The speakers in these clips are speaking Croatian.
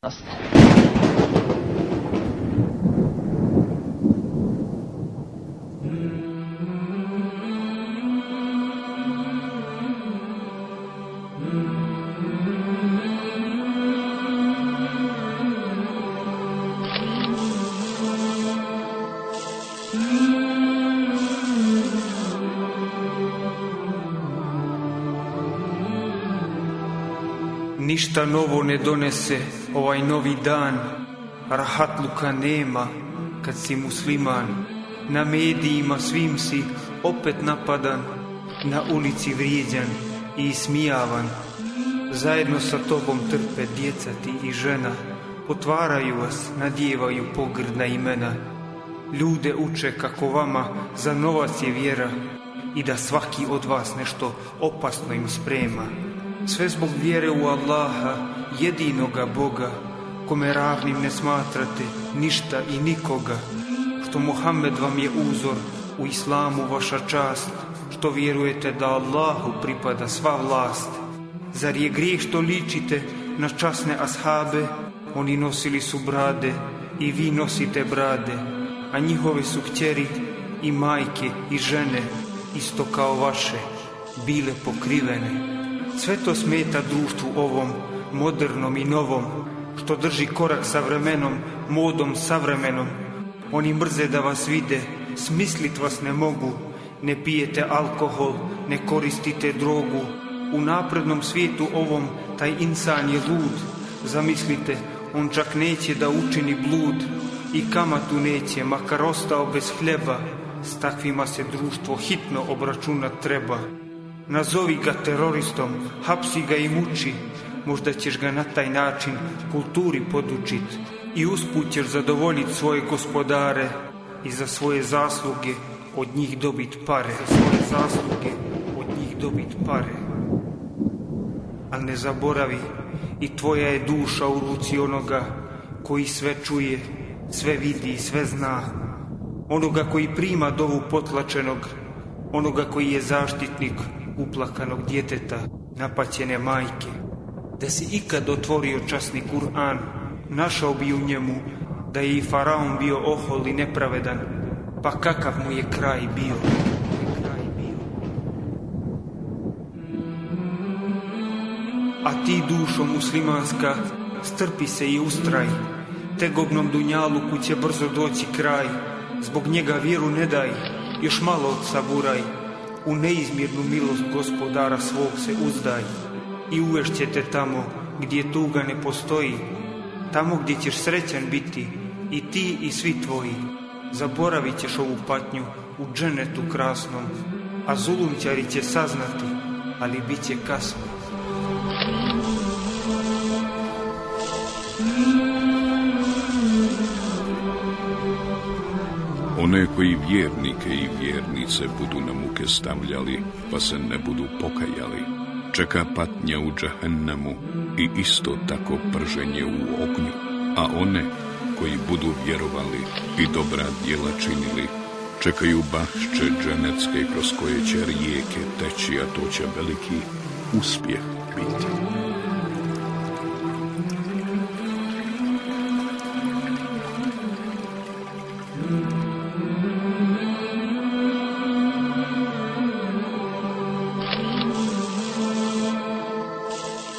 ます。Ništa novo ne donese ovaj novi dan, rahatluka nema kad si musliman. Na medijima svim si opet napadan, na ulici vrijeđan i ismijavan. Zajedno sa tobom trpe djeca ti i žena, potvaraju vas, nadjevaju pogrdna imena. Ljude uče kako vama za novac je vjera i da svaki od vas nešto opasno im sprema. Sve zbog vjere u Allaha, jedinoga Boga, kome ravnim ne smatrate ništa i nikoga, što Muhammed vam je uzor, u islamu vaša čast, što vjerujete da Allahu pripada sva vlast. Zar je grijeh što ličite na časne ashabe, oni nosili su brade i vi nosite brade, a njihove su kćeri i majke i žene, isto kao vaše, bile pokrivene. Sve to smeta društvu ovom, modernom i novom, što drži korak sa vremenom, modom savremenom. Oni mrze da vas vide, smislit vas ne mogu, ne pijete alkohol, ne koristite drogu. U naprednom svijetu ovom taj insan je lud. Zamislite, on čak neće da učini blud i kamatu neće, makar ostao bez hljeba. S takvima se društvo hitno obračunat treba. Nazovi ga teroristom, hapsi ga i muči, možda ćeš ga na taj način kulturi podučit i usput ćeš zadovoljiti svoje gospodare i za svoje zasluge od njih dobit pare. Za svoje zasluge od njih dobit pare. Ali ne zaboravi, i tvoja je duša u ruci onoga koji sve čuje, sve vidi i sve zna. Onoga koji prima dovu potlačenog, onoga koji je zaštitnik uplakanog djeteta, napaćene majke. Da si ikad otvorio časni Kur'an, našao bi u njemu da je i faraon bio ohol i nepravedan, pa kakav mu je kraj bio. A ti dušo muslimanska, strpi se i ustraj, tegobnom dunjalu će brzo doći kraj, zbog njega vjeru ne daj, još malo saburaj, u neizmjernu milost gospodara svog se uzdaj i uvešćete tamo gdje tuga ne postoji, tamo gdje ćeš srećan biti i ti i svi tvoji. Zaboravit ćeš ovu patnju u dženetu krasnom, a zulumćari će saznati, ali bit će kasno. One koji vjernike i vjernice budu na muke stavljali, pa se ne budu pokajali, čeka patnja u džahennemu i isto tako prženje u ognju, a one koji budu vjerovali i dobra djela činili, čekaju bašće dženecke kroz koje će rijeke teći, a to će veliki uspjeh biti.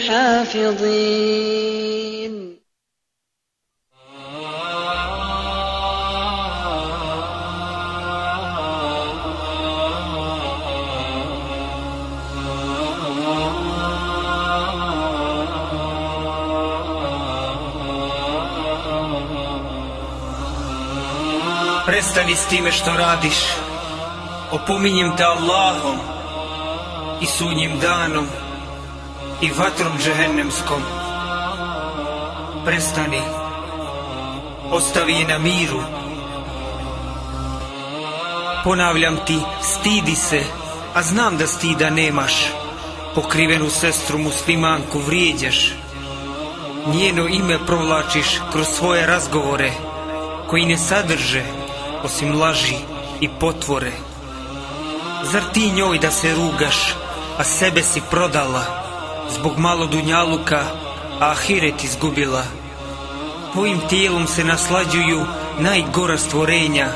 حافظين Prestani s time što radiš. Opominjem te Allahom I sunjim danom i vatrom džehennemskom. Prestani. Ostavi je na miru. Ponavljam ti, stidi se, a znam da stida nemaš. Pokrivenu sestru muslimanku vrijeđaš. Njeno ime provlačiš kroz svoje razgovore, koji ne sadrže, osim laži i potvore. Zar ti njoj da se rugaš, a sebe si prodala, zbog malo dunjaluka, a ahiret izgubila? Tvojim tijelom se naslađuju najgora stvorenja,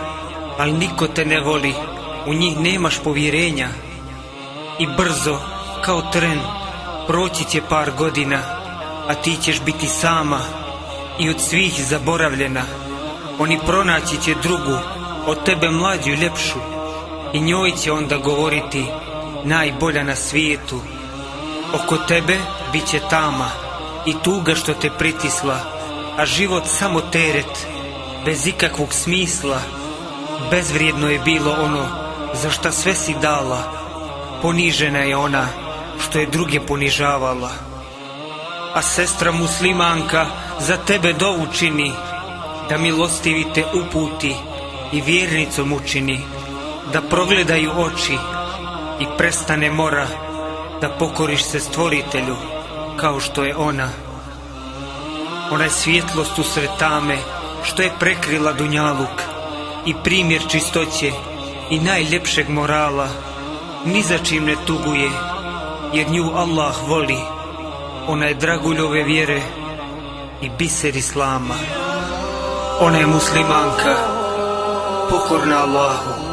ali niko te ne voli, u njih nemaš povjerenja. I brzo, kao tren, proći će par godina, a ti ćeš biti sama i od svih zaboravljena. Oni pronaći će drugu, od tebe mlađu i ljepšu, i njoj će onda govoriti najbolja na svijetu. Oko tebe bit će tama i tuga što te pritisla, a život samo teret, bez ikakvog smisla. Bezvrijedno je bilo ono za šta sve si dala, ponižena je ona što je druge ponižavala. A sestra muslimanka za tebe dovu čini, da milostivi te uputi i vjernicom učini, da progledaju oči i prestane mora, da pokoriš se stvoritelju kao što je ona. Ona je svjetlost u tame što je prekrila Dunjaluk i primjer čistoće i najljepšeg morala, ni za čim ne tuguje, jer nju Allah voli. Ona je draguljove vjere i biser Islama. Ona je muslimanka, pokorna Allahu.